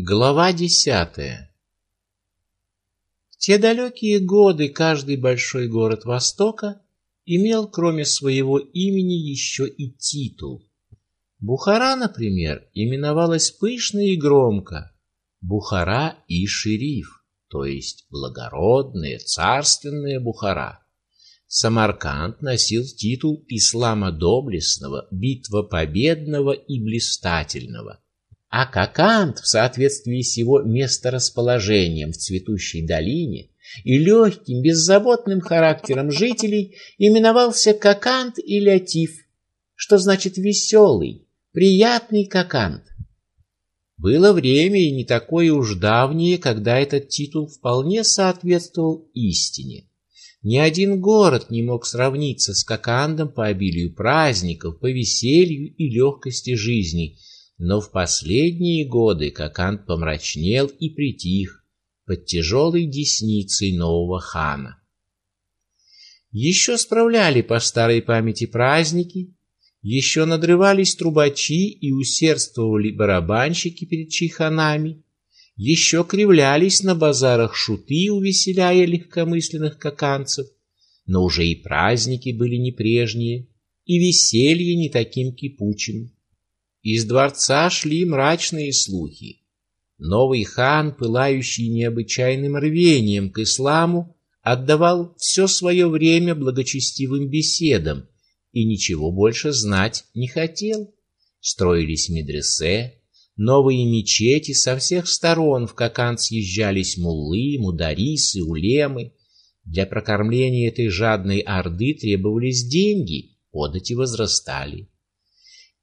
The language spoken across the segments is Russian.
Глава десятая В те далекие годы каждый большой город Востока имел, кроме своего имени, еще и титул. Бухара, например, именовалась пышно и громко Бухара и шериф, то есть благородная, царственная Бухара. Самарканд носил титул ислама доблестного, битва победного и блистательного. А Какант в соответствии с его месторасположением в цветущей долине и легким, беззаботным характером жителей именовался Какант или Атиф, что значит веселый, приятный Какант. Было время и не такое уж давнее, когда этот титул вполне соответствовал истине. Ни один город не мог сравниться с Кокандом по обилию праздников, по веселью и легкости жизни, но в последние годы Коканд помрачнел и притих под тяжелой десницей нового хана. Еще справляли по старой памяти праздники, еще надрывались трубачи и усердствовали барабанщики перед чайханами, еще кривлялись на базарах шуты, увеселяя легкомысленных каканцев, но уже и праздники были не прежние, и веселье не таким кипучим. Из дворца шли мрачные слухи. Новый хан, пылающий необычайным рвением к исламу, отдавал все свое время благочестивым беседам и ничего больше знать не хотел. Строились медресе, новые мечети со всех сторон в Какан съезжались муллы, мударисы, улемы. Для прокормления этой жадной орды требовались деньги, подати возрастали.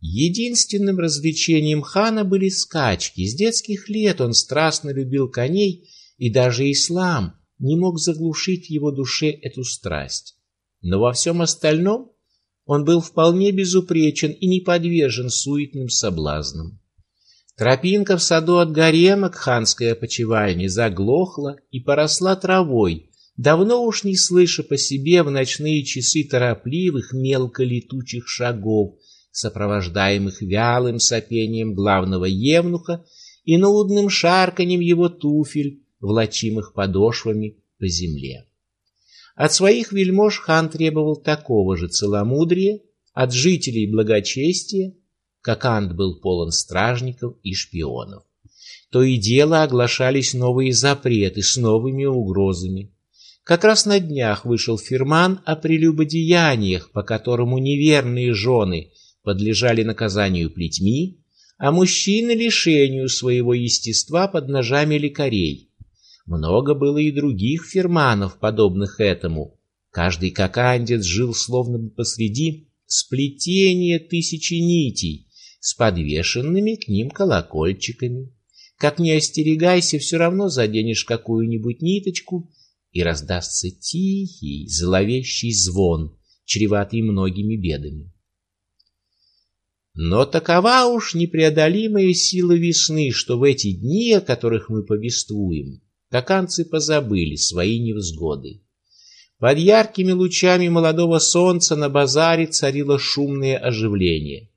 Единственным развлечением хана были скачки. С детских лет он страстно любил коней, и даже ислам не мог заглушить в его душе эту страсть. Но во всем остальном он был вполне безупречен и не подвержен суетным соблазнам. Тропинка в саду от гарема к ханской опочивальне заглохла и поросла травой, давно уж не слыша по себе в ночные часы торопливых мелко летучих шагов, сопровождаемых вялым сопением главного евнуха и нудным шарканьем его туфель, влачимых подошвами по земле. От своих вельмож хан требовал такого же целомудрия, от жителей благочестия, как Ант был полон стражников и шпионов. То и дело оглашались новые запреты с новыми угрозами. Как раз на днях вышел фирман о прелюбодеяниях, по которому неверные жены подлежали наказанию плетьми, а мужчины лишению своего естества под ножами лекарей. Много было и других фирманов, подобных этому. Каждый какандец жил словно бы посреди сплетения тысячи нитей с подвешенными к ним колокольчиками. Как не остерегайся, все равно заденешь какую-нибудь ниточку, и раздастся тихий, зловещий звон, чреватый многими бедами. Но такова уж непреодолимая сила весны, что в эти дни, о которых мы повествуем, таканцы позабыли свои невзгоды. Под яркими лучами молодого солнца на базаре царило шумное оживление.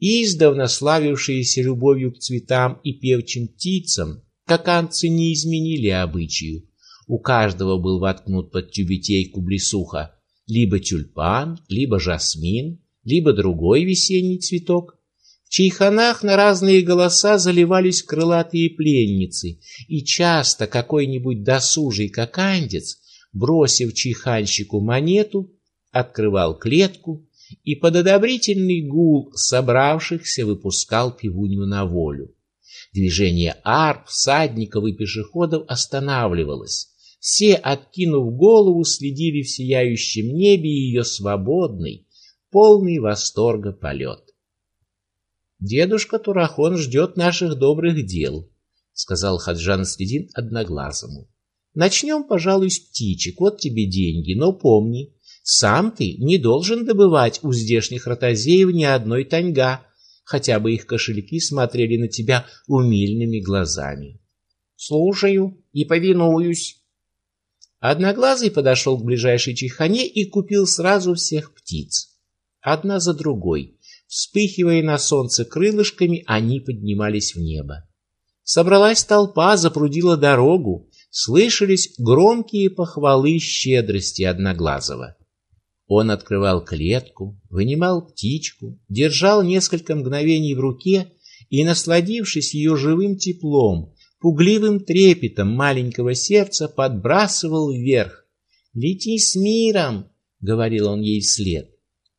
Издавна славившиеся любовью к цветам и певчим птицам, таканцы не изменили обычаю. У каждого был воткнут под тюбетейку блесуха либо тюльпан, либо жасмин, либо другой весенний цветок. В чайханах на разные голоса заливались крылатые пленницы, и часто какой-нибудь досужий какандец, бросив чайханщику монету, открывал клетку и под одобрительный гул собравшихся выпускал пивунью на волю. Движение арп, всадников и пешеходов останавливалось. Все, откинув голову, следили в сияющем небе ее свободный, полный восторга полет. Дедушка Турахон ждет наших добрых дел, сказал Хаджан Следин одноглазому. Начнем, пожалуй, с птичек. Вот тебе деньги, но помни, сам ты не должен добывать у здешних ротозеев ни одной таньга, хотя бы их кошельки смотрели на тебя умильными глазами. Слушаю и повинуюсь. Одноглазый подошел к ближайшей чайхане и купил сразу всех птиц. Одна за другой, вспыхивая на солнце крылышками, они поднимались в небо. Собралась толпа, запрудила дорогу, слышались громкие похвалы щедрости Одноглазого. Он открывал клетку, вынимал птичку, держал несколько мгновений в руке и, насладившись ее живым теплом, пугливым трепетом маленького сердца, подбрасывал вверх. «Лети с миром!» — говорил он ей вслед.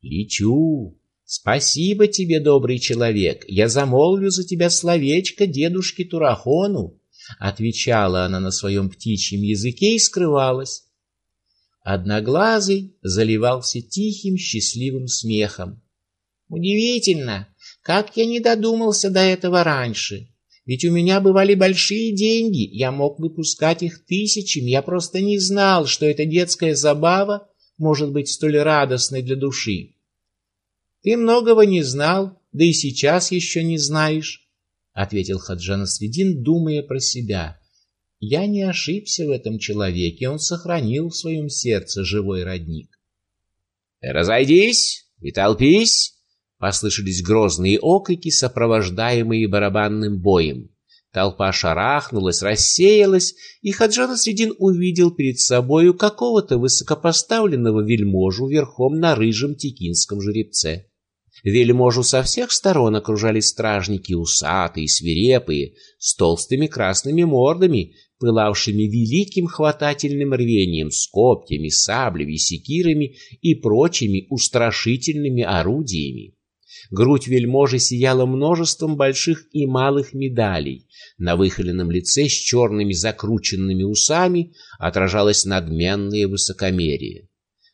«Лечу! Спасибо тебе, добрый человек! Я замолвлю за тебя словечко дедушке Турахону!» Отвечала она на своем птичьем языке и скрывалась. Одноглазый заливался тихим, счастливым смехом. Удивительно, как я не додумался до этого раньше. Ведь у меня бывали большие деньги, я мог выпускать их тысячами, я просто не знал, что эта детская забава может быть столь радостной для души. Ты многого не знал, да и сейчас еще не знаешь, ответил Хаджан Средин, думая про себя. Я не ошибся в этом человеке, он сохранил в своем сердце живой родник. Разойдись и толпись, послышались грозные окрики, сопровождаемые барабанным боем. Толпа шарахнулась, рассеялась, и Хаджан Средин увидел перед собою какого-то высокопоставленного вельможу верхом на рыжем текинском жеребце. Вельможу со всех сторон окружали стражники усатые, свирепые, с толстыми красными мордами, пылавшими великим хватательным рвением, с копьями, саблями, секирами и прочими устрашительными орудиями. Грудь вельможи сияла множеством больших и малых медалей. На выхоленном лице с черными закрученными усами отражалось надменное высокомерие.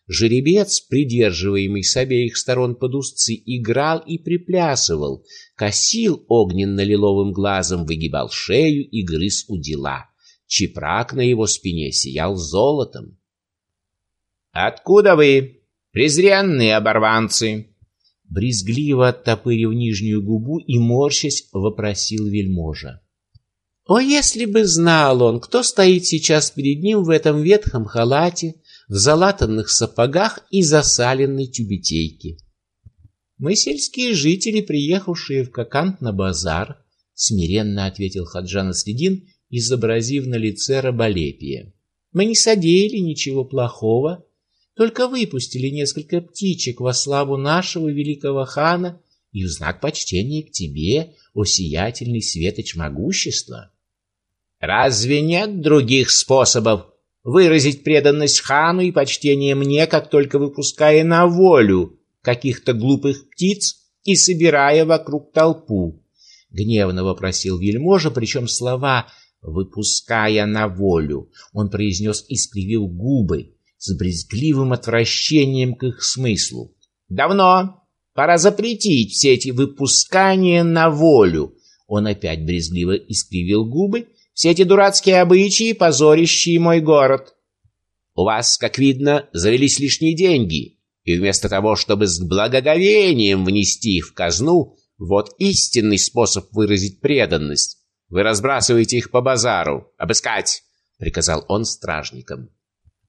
Жеребец, придерживаемый с обеих сторон под узцы, играл и приплясывал, косил огненно-лиловым глазом, выгибал шею и грыз у дела. Чепрак на его спине сиял золотом. «Откуда вы, презренные оборванцы?» Брезгливо оттопырив нижнюю губу и морщась, вопросил вельможа. О, если бы знал он, кто стоит сейчас перед ним в этом ветхом халате, в залатанных сапогах и засаленной тюбетейке. Мы сельские жители, приехавшие в Кокант на базар, смиренно ответил Хаджан Следин, изобразив на лице раболепие. Мы не содеяли ничего плохого, только выпустили несколько птичек во славу нашего великого хана и в знак почтения к тебе, о светоч могущества. Разве нет других способов выразить преданность хану и почтение мне, как только выпуская на волю каких-то глупых птиц и собирая вокруг толпу. Гневно вопросил вельможа, причем слова «выпуская на волю» он произнес, искривил губы с брезгливым отвращением к их смыслу. «Давно пора запретить все эти выпускания на волю». Он опять брезгливо искривил губы все эти дурацкие обычаи, позорящие мой город. У вас, как видно, завелись лишние деньги, и вместо того, чтобы с благоговением внести их в казну, вот истинный способ выразить преданность. Вы разбрасываете их по базару. Обыскать!» — приказал он стражникам.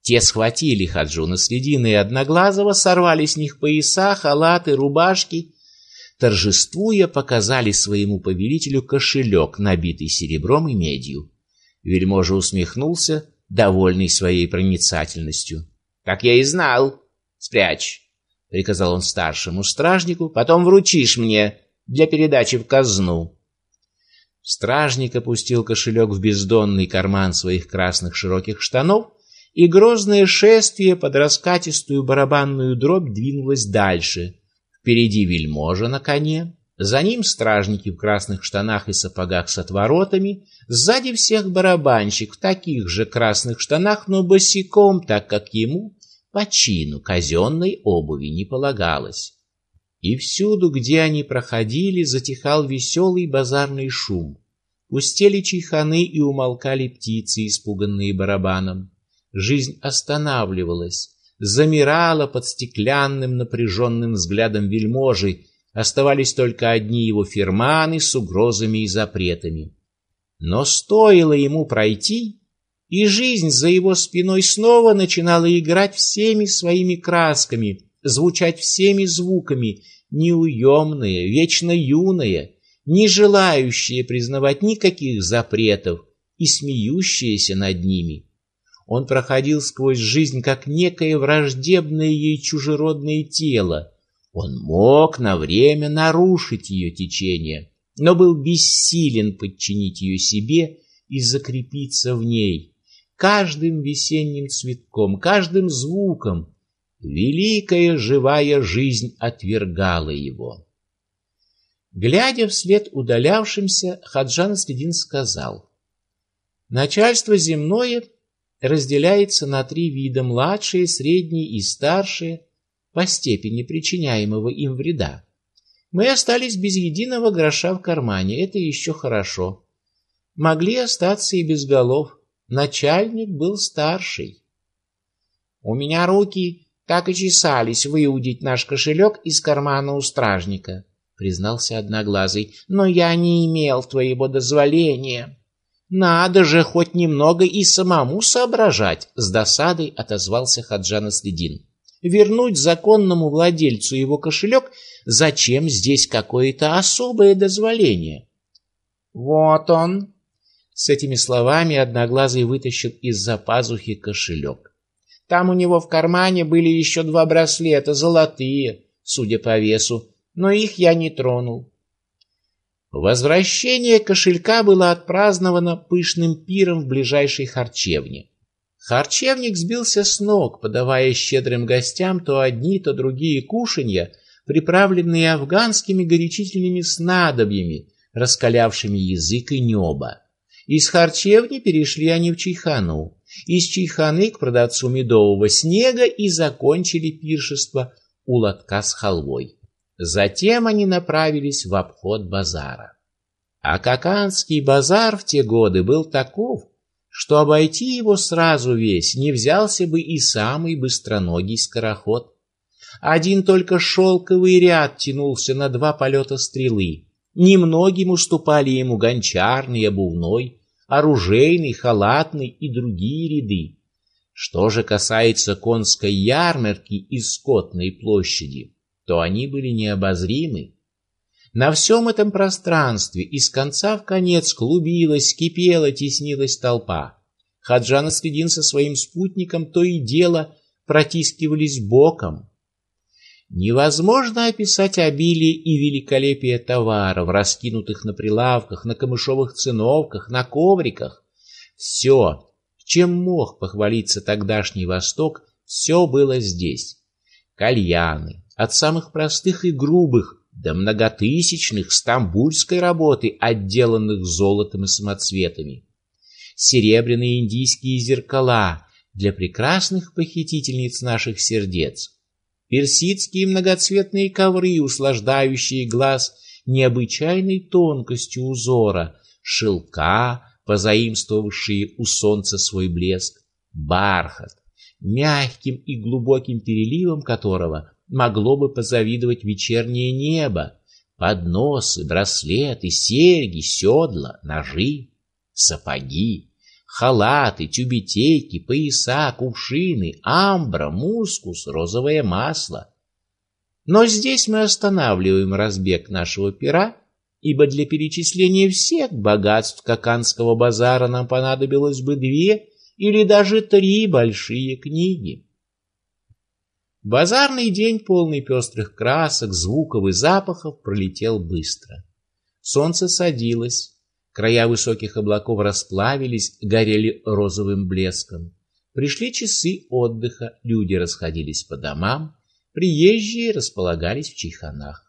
Те схватили Хаджуна Следина и Одноглазого, сорвали с них пояса, халаты, рубашки торжествуя, показали своему повелителю кошелек, набитый серебром и медью. Вельможа усмехнулся, довольный своей проницательностью. «Так я и знал. Спрячь», — приказал он старшему стражнику, «потом вручишь мне для передачи в казну». Стражник опустил кошелек в бездонный карман своих красных широких штанов, и грозное шествие под раскатистую барабанную дробь двинулось дальше, Впереди вельможа на коне, за ним стражники в красных штанах и сапогах с отворотами, сзади всех барабанщик в таких же красных штанах, но босиком, так как ему по чину казенной обуви не полагалось. И всюду, где они проходили, затихал веселый базарный шум. Пустели чайханы и умолкали птицы, испуганные барабаном. Жизнь останавливалась, замирала под стеклянным напряженным взглядом вельможи, оставались только одни его фирманы с угрозами и запретами. Но стоило ему пройти, и жизнь за его спиной снова начинала играть всеми своими красками, звучать всеми звуками, неуемная, вечно юная, не желающее признавать никаких запретов и смеющееся над ними. Он проходил сквозь жизнь как некое враждебное ей чужеродное тело. Он мог на время нарушить ее течение, но был бессилен подчинить ее себе и закрепиться в ней. Каждым весенним цветком, каждым звуком великая живая жизнь отвергала его. Глядя вслед удалявшимся, Хаджан Следин сказал: "Начальство земное разделяется на три вида: младшие, средние и старшие по степени причиняемого им вреда. Мы остались без единого гроша в кармане, это еще хорошо. Могли остаться и без голов. Начальник был старший. У меня руки так и чесались выудить наш кошелек из кармана у стражника, признался одноглазый, но я не имел твоего дозволения. Надо же хоть немного и самому соображать, с досадой отозвался Хаджан Следин. Вернуть законному владельцу его кошелек, зачем здесь какое-то особое дозволение? Вот он. С этими словами одноглазый вытащил из-за пазухи кошелек. Там у него в кармане были еще два браслета, золотые, судя по весу, но их я не тронул. Возвращение кошелька было отпраздновано пышным пиром в ближайшей харчевне. Харчевник сбился с ног, подавая щедрым гостям то одни, то другие кушанья, приправленные афганскими горячительными снадобьями, раскалявшими язык и небо. Из харчевни перешли они в чайхану, из чайханы к продавцу медового снега и закончили пиршество у лотка с халвой. Затем они направились в обход базара. А Каканский базар в те годы был таков, что обойти его сразу весь не взялся бы и самый быстроногий скороход. Один только шелковый ряд тянулся на два полета стрелы. Немногим уступали ему гончарный, обувной, оружейный, халатный и другие ряды. Что же касается конской ярмарки и скотной площади, то они были необозримы. На всем этом пространстве из конца в конец клубилась, кипела, теснилась толпа. Хаджан Следин со своим спутником то и дело протискивались боком. Невозможно описать обилие и великолепие товаров, раскинутых на прилавках, на камышовых циновках, на ковриках. Все, чем мог похвалиться тогдашний Восток, все было здесь. Кальяны, от самых простых и грубых до многотысячных стамбульской работы, отделанных золотом и самоцветами. Серебряные индийские зеркала для прекрасных похитительниц наших сердец. Персидские многоцветные ковры, услаждающие глаз необычайной тонкостью узора, шелка, позаимствовавшие у солнца свой блеск, бархат, мягким и глубоким переливом которого могло бы позавидовать вечернее небо, подносы, браслеты, серьги, седла, ножи, сапоги, халаты, тюбетейки, пояса, кувшины, амбра, мускус, розовое масло. Но здесь мы останавливаем разбег нашего пера, ибо для перечисления всех богатств Каканского базара нам понадобилось бы две или даже три большие книги. Базарный день, полный пестрых красок, звуков и запахов, пролетел быстро. Солнце садилось, края высоких облаков расплавились, горели розовым блеском. Пришли часы отдыха, люди расходились по домам, приезжие располагались в чайханах.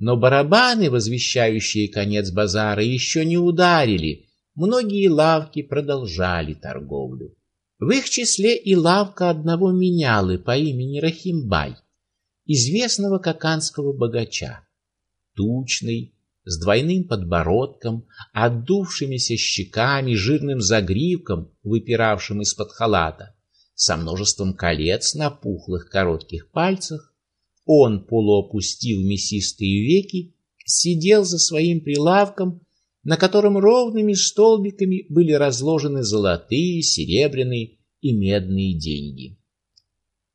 Но барабаны, возвещающие конец базара, еще не ударили. Многие лавки продолжали торговлю. В их числе и лавка одного менялы по имени Рахимбай, известного каканского богача. Тучный, с двойным подбородком, отдувшимися щеками, жирным загривком, выпиравшим из-под халата, со множеством колец на пухлых коротких пальцах, он полуопустил мясистые веки, сидел за своим прилавком на котором ровными столбиками были разложены золотые, серебряные и медные деньги.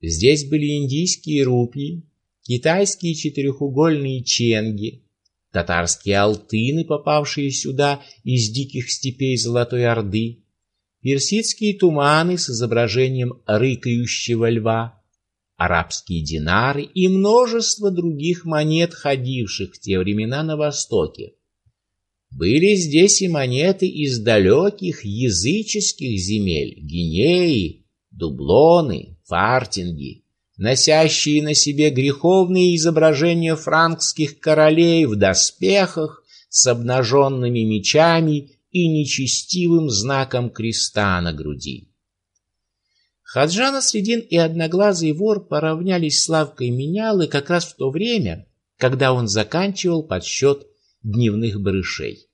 Здесь были индийские рупии, китайские четырехугольные ченги, татарские алтыны, попавшие сюда из диких степей Золотой Орды, персидские туманы с изображением рыкающего льва, арабские динары и множество других монет, ходивших в те времена на Востоке. Были здесь и монеты из далеких языческих земель, Гинеи, Дублоны, Фартинги, носящие на себе греховные изображения франкских королей в доспехах с обнаженными мечами и нечестивым знаком креста на груди. Хаджана Средин и Одноглазый вор поравнялись с Славкой Менялы как раз в то время, когда он заканчивал подсчет дневных барышей.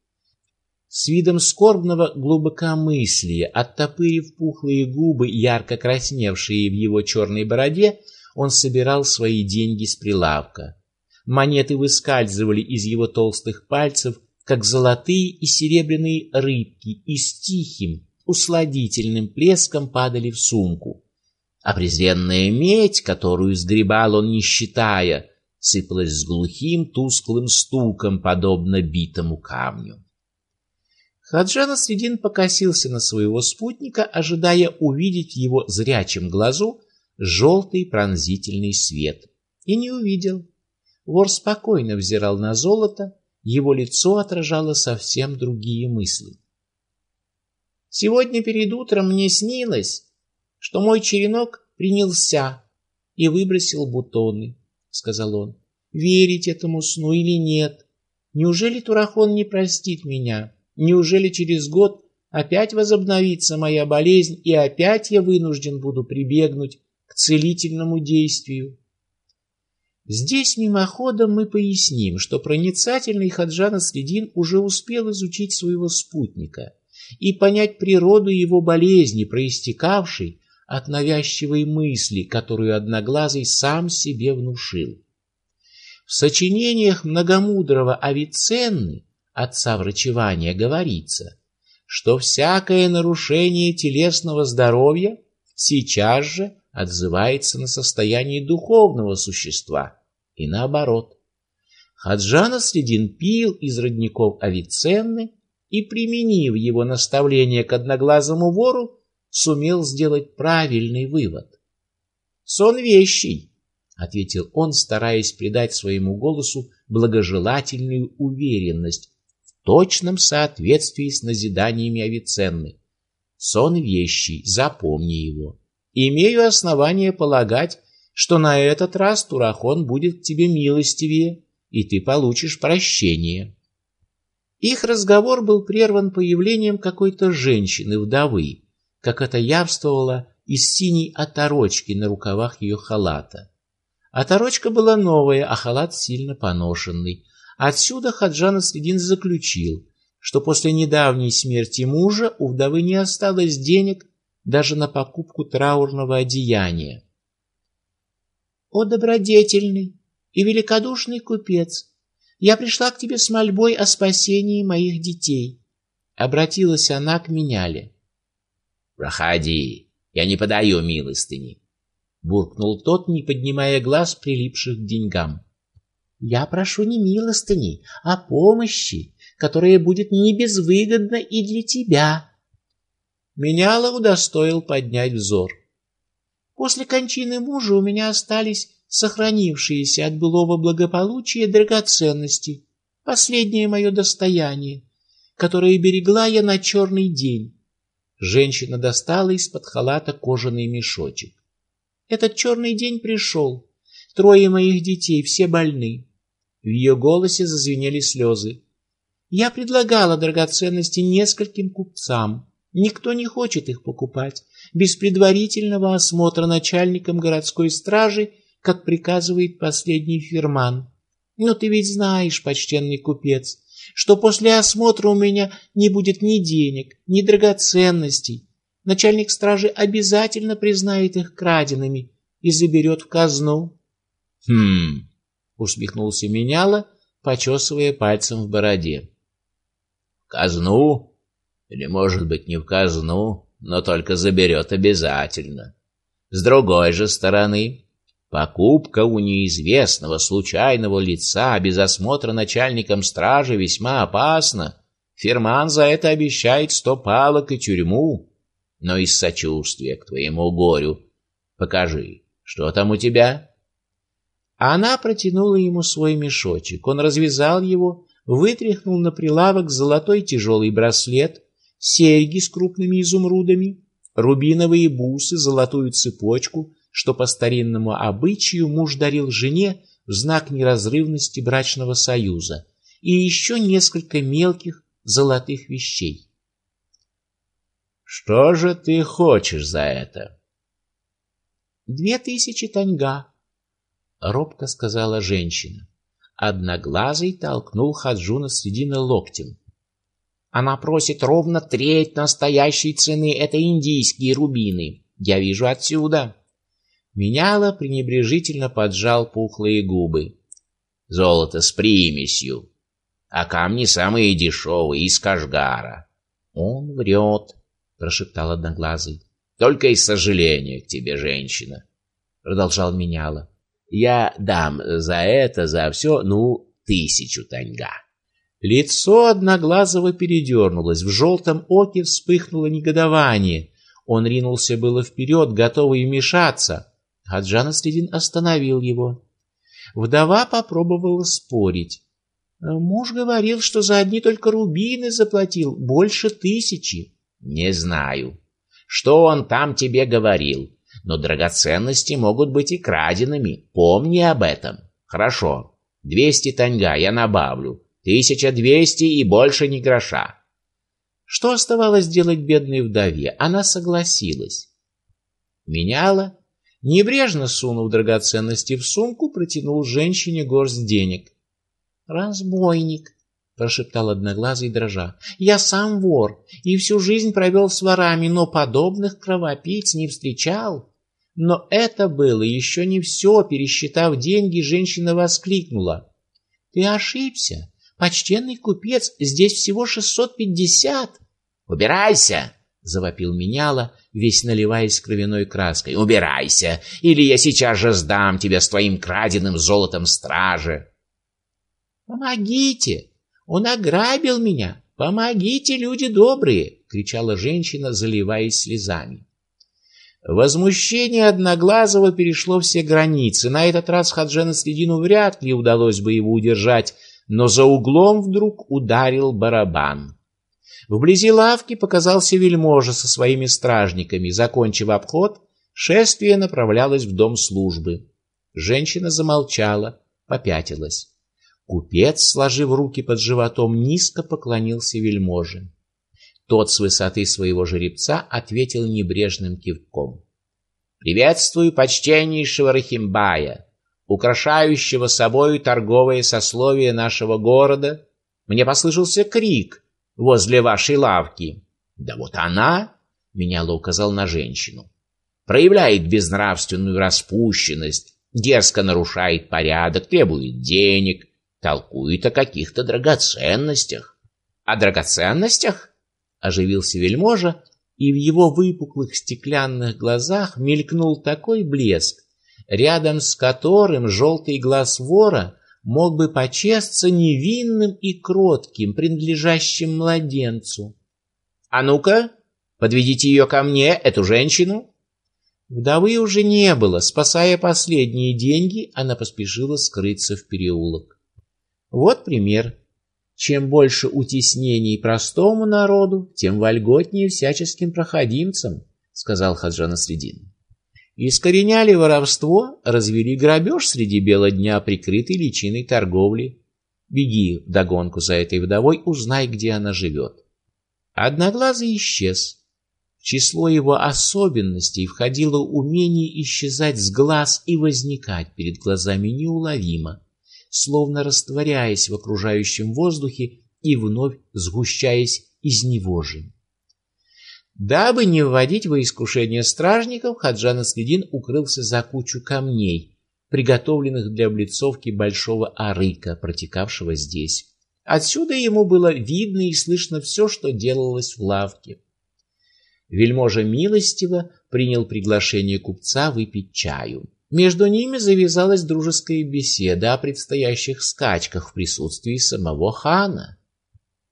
С видом скорбного глубокомыслия, оттопырив пухлые губы, ярко красневшие в его черной бороде, он собирал свои деньги с прилавка. Монеты выскальзывали из его толстых пальцев, как золотые и серебряные рыбки, и с тихим, усладительным плеском падали в сумку. А презренная медь, которую сгребал он не считая, сыпалась с глухим тусклым стуком, подобно битому камню. Хаджан Средин покосился на своего спутника, ожидая увидеть в его зрячем глазу желтый пронзительный свет, и не увидел. Вор спокойно взирал на золото, его лицо отражало совсем другие мысли. Сегодня перед утром мне снилось, что мой черенок принялся и выбросил бутоны, сказал он. Верить этому сну или нет? Неужели Турахон не простит меня? Неужели через год опять возобновится моя болезнь и опять я вынужден буду прибегнуть к целительному действию? Здесь мимоходом мы поясним, что проницательный Хаджан Средин уже успел изучить своего спутника и понять природу его болезни, проистекавшей от навязчивой мысли, которую Одноглазый сам себе внушил. В сочинениях многомудрого Авиценны, отца врачевания, говорится, что всякое нарушение телесного здоровья сейчас же отзывается на состояние духовного существа и наоборот. Хаджана Средин пил из родников Авиценны и, применив его наставление к одноглазому вору, сумел сделать правильный вывод. «Сон вещий», — ответил он, стараясь придать своему голосу благожелательную уверенность точном соответствии с назиданиями Авиценны. «Сон вещий, запомни его. Имею основание полагать, что на этот раз Турахон будет к тебе милостивее, и ты получишь прощение». Их разговор был прерван появлением какой-то женщины-вдовы, как это явствовало из синей оторочки на рукавах ее халата. Оторочка была новая, а халат сильно поношенный. Отсюда Хаджан Средин заключил, что после недавней смерти мужа у вдовы не осталось денег даже на покупку траурного одеяния. «О, добродетельный и великодушный купец!» Я пришла к тебе с мольбой о спасении моих детей. Обратилась она к Меняле. Проходи, я не подаю милостыни. Буркнул тот, не поднимая глаз, прилипших к деньгам. Я прошу не милостыни, а помощи, которая будет не безвыгодна и для тебя. Меняла удостоил поднять взор. После кончины мужа у меня остались сохранившиеся от былого благополучия драгоценности, последнее мое достояние, которое берегла я на черный день. Женщина достала из-под халата кожаный мешочек. Этот черный день пришел. Трое моих детей, все больны. В ее голосе зазвенели слезы. Я предлагала драгоценности нескольким купцам. Никто не хочет их покупать. Без предварительного осмотра начальником городской стражи как приказывает последний фирман. Но ты ведь знаешь, почтенный купец, что после осмотра у меня не будет ни денег, ни драгоценностей. Начальник стражи обязательно признает их краденными и заберет в казну. Хм, усмехнулся Меняла, почесывая пальцем в бороде. В казну? Или, может быть, не в казну, но только заберет обязательно. С другой же стороны, Покупка у неизвестного случайного лица без осмотра начальником стражи весьма опасна. Ферман за это обещает сто палок и тюрьму. Но из сочувствия к твоему горю покажи, что там у тебя?» Она протянула ему свой мешочек. Он развязал его, вытряхнул на прилавок золотой тяжелый браслет, серьги с крупными изумрудами, рубиновые бусы, золотую цепочку, что по старинному обычаю муж дарил жене в знак неразрывности брачного союза, и еще несколько мелких золотых вещей. Что же ты хочешь за это? Две тысячи таньга, робко сказала женщина. Одноглазый толкнул Хаджуна средины локтем. Она просит ровно треть настоящей цены. Это индийские рубины. Я вижу отсюда. Меняла пренебрежительно поджал пухлые губы. Золото с примесью. А камни самые дешевые, из Кашгара. Он врет, прошептал Одноглазый. Только из сожаления к тебе, женщина, продолжал Меняла. Я дам за это, за все, ну, тысячу таньга. Лицо Одноглазого передернулось, в желтом оке вспыхнуло негодование. Он ринулся было вперед, готовый вмешаться. Хаджан Следин остановил его. Вдова попробовала спорить. Муж говорил, что за одни только рубины заплатил больше тысячи. Не знаю, что он там тебе говорил, но драгоценности могут быть и краденными. Помни об этом. Хорошо, двести таньга я набавлю. Тысяча двести и больше ни гроша. Что оставалось делать бедной вдове? Она согласилась. Меняла, небрежно сунув драгоценности в сумку, протянул женщине горсть денег. «Разбойник!» — прошептал одноглазый дрожа. «Я сам вор и всю жизнь провел с ворами, но подобных кровопийц не встречал». Но это было еще не все. Пересчитав деньги, женщина воскликнула. «Ты ошибся. Почтенный купец, здесь всего шестьсот пятьдесят. Убирайся, завопил меняла, весь наливаясь кровяной краской. Убирайся, или я сейчас же сдам тебя с твоим краденым золотом страже. Помогите! Он ограбил меня! Помогите, люди добрые! кричала женщина, заливаясь слезами. Возмущение Одноглазого перешло все границы. На этот раз Хаджена Следину вряд ли удалось бы его удержать, но за углом вдруг ударил барабан. Вблизи лавки показался вельможа со своими стражниками. Закончив обход, шествие направлялось в дом службы. Женщина замолчала, попятилась. Купец, сложив руки под животом, низко поклонился вельможе. Тот с высоты своего жеребца ответил небрежным кивком. «Приветствую почтеннейшего Рахимбая!» украшающего собою торговое сословие нашего города, мне послышался крик возле вашей лавки. Да вот она, меняло указал на женщину, проявляет безнравственную распущенность, дерзко нарушает порядок, требует денег, толкует о каких-то драгоценностях. О драгоценностях? Оживился вельможа, и в его выпуклых стеклянных глазах мелькнул такой блеск, рядом с которым желтый глаз вора мог бы почесться невинным и кротким, принадлежащим младенцу. «А ну-ка, подведите ее ко мне, эту женщину!» Вдовы уже не было. Спасая последние деньги, она поспешила скрыться в переулок. Вот пример. Чем больше утеснений простому народу, тем вольготнее всяческим проходимцам, сказал Хаджан Средин. Искореняли воровство, развели грабеж среди бела дня, прикрытой личиной торговли. Беги догонку за этой вдовой, узнай, где она живет. Одноглазый исчез. В число его особенностей входило умение исчезать с глаз и возникать перед глазами неуловимо, словно растворяясь в окружающем воздухе и вновь сгущаясь из него же. Дабы не вводить во искушение стражников, Хаджан Следин укрылся за кучу камней, приготовленных для облицовки большого арыка, протекавшего здесь. Отсюда ему было видно и слышно все, что делалось в лавке. Вельможа милостиво принял приглашение купца выпить чаю. Между ними завязалась дружеская беседа о предстоящих скачках в присутствии самого хана.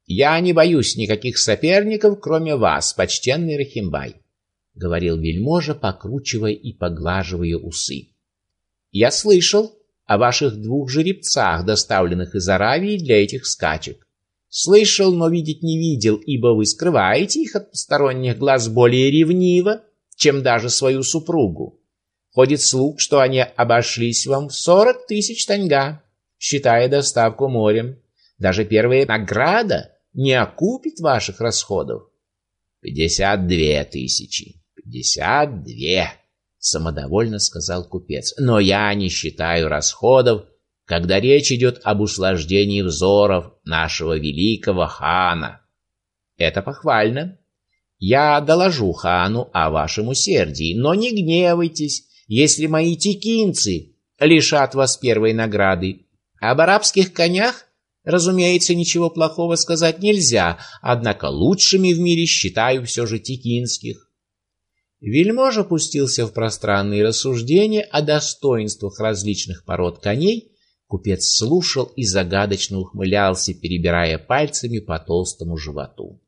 «Я не боюсь никаких соперников, кроме вас, почтенный Рахимбай», — говорил вельможа, покручивая и поглаживая усы. «Я слышал о ваших двух жеребцах, доставленных из Аравии для этих скачек. Слышал, но видеть не видел, ибо вы скрываете их от посторонних глаз более ревниво, чем даже свою супругу. Ходит слух, что они обошлись вам в сорок тысяч таньга, считая доставку морем. Даже первая награда не окупит ваших расходов. Пятьдесят две тысячи. Пятьдесят две, самодовольно сказал купец. Но я не считаю расходов когда речь идет об услаждении взоров нашего великого хана. Это похвально. Я доложу хану о вашем усердии, но не гневайтесь, если мои текинцы лишат вас первой награды. Об арабских конях, разумеется, ничего плохого сказать нельзя, однако лучшими в мире считаю все же текинских. Вельможа пустился в пространные рассуждения о достоинствах различных пород коней Купец слушал и загадочно ухмылялся, перебирая пальцами по толстому животу.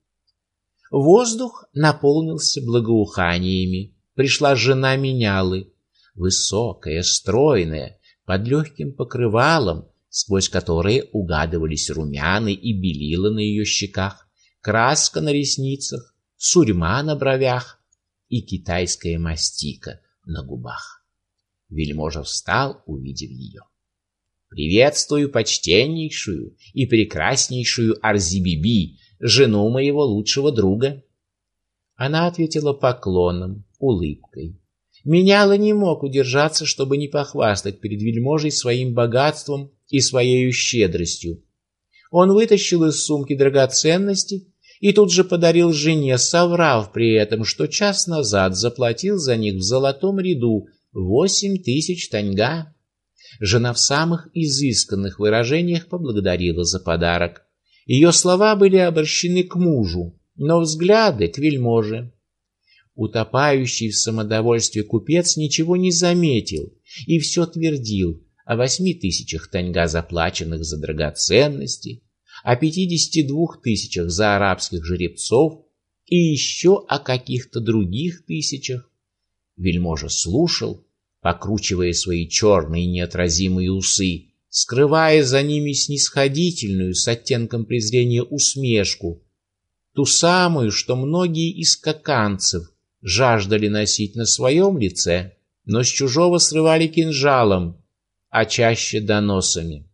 Воздух наполнился благоуханиями. Пришла жена менялы, высокая, стройная, под легким покрывалом, сквозь которое угадывались румяны и белила на ее щеках, краска на ресницах, сурьма на бровях и китайская мастика на губах. Вельможа встал, увидев ее. Приветствую почтеннейшую и прекраснейшую Арзибиби, жену моего лучшего друга. Она ответила поклоном, улыбкой. Меняла не мог удержаться, чтобы не похвастать перед вельможей своим богатством и своей щедростью. Он вытащил из сумки драгоценности и тут же подарил жене, соврав при этом, что час назад заплатил за них в золотом ряду восемь тысяч таньга. Жена в самых изысканных выражениях поблагодарила за подарок. Ее слова были обращены к мужу, но взгляды к вельможе. Утопающий в самодовольстве купец ничего не заметил и все твердил о восьми тысячах таньга, заплаченных за драгоценности, о пятидесяти двух тысячах за арабских жеребцов и еще о каких-то других тысячах. Вельможа слушал, покручивая свои черные неотразимые усы, скрывая за ними снисходительную с оттенком презрения усмешку, ту самую, что многие из каканцев жаждали носить на своем лице, но с чужого срывали кинжалом, а чаще доносами.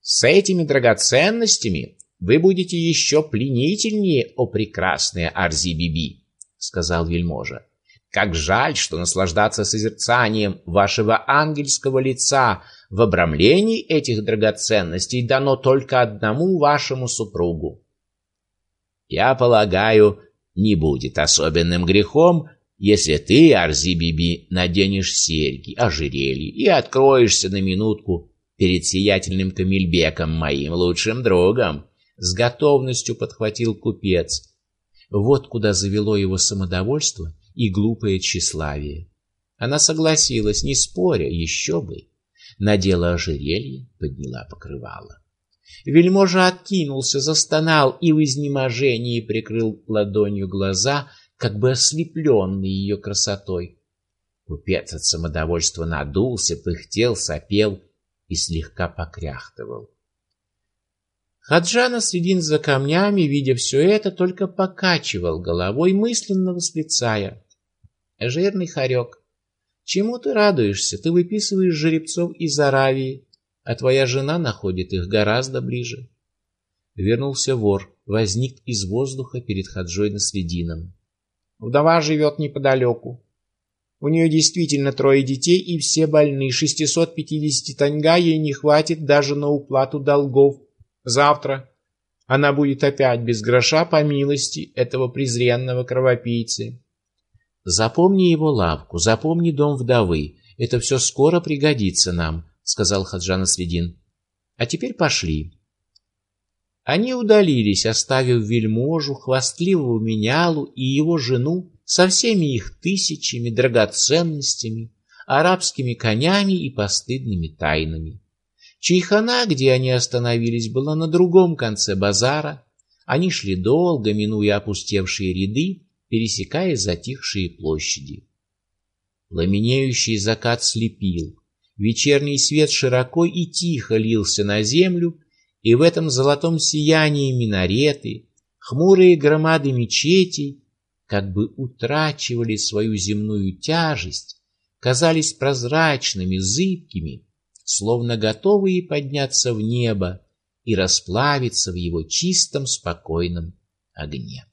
С этими драгоценностями вы будете еще пленительнее, о прекрасная Арзи-Биби, сказал вельможа. Как жаль, что наслаждаться созерцанием вашего ангельского лица в обрамлении этих драгоценностей дано только одному вашему супругу. Я полагаю, не будет особенным грехом, если ты, Арзи-Биби, наденешь серьги, ожерелье и откроешься на минутку перед сиятельным Камильбеком, моим лучшим другом. С готовностью подхватил купец. Вот куда завело его самодовольство и глупое тщеславие. Она согласилась, не споря, еще бы. Надела ожерелье, подняла покрывало. Вельможа откинулся, застонал и в изнеможении прикрыл ладонью глаза, как бы ослепленный ее красотой. Купец от самодовольства надулся, пыхтел, сопел и слегка покряхтывал. Хаджана Средин за камнями, видя все это, только покачивал головой, мысленно восклицая. «Жирный хорек, чему ты радуешься? Ты выписываешь жеребцов из Аравии, а твоя жена находит их гораздо ближе». Вернулся вор, возник из воздуха перед Хаджой Насредином. Вдова живет неподалеку. У нее действительно трое детей, и все больны. 650 таньга ей не хватит даже на уплату долгов. Завтра она будет опять без гроша по милости этого презренного кровопийцы. Запомни его лавку, запомни дом вдовы. Это все скоро пригодится нам, сказал Хаджан Средин. А теперь пошли. Они удалились, оставив вельможу, хвастливого менялу и его жену со всеми их тысячами драгоценностями, арабскими конями и постыдными тайнами. Чайхана, где они остановились, была на другом конце базара. Они шли долго, минуя опустевшие ряды, пересекая затихшие площади. Пламенеющий закат слепил. Вечерний свет широко и тихо лился на землю, и в этом золотом сиянии минареты, хмурые громады мечетей, как бы утрачивали свою земную тяжесть, казались прозрачными, зыбкими, словно готовые подняться в небо и расплавиться в его чистом, спокойном огне.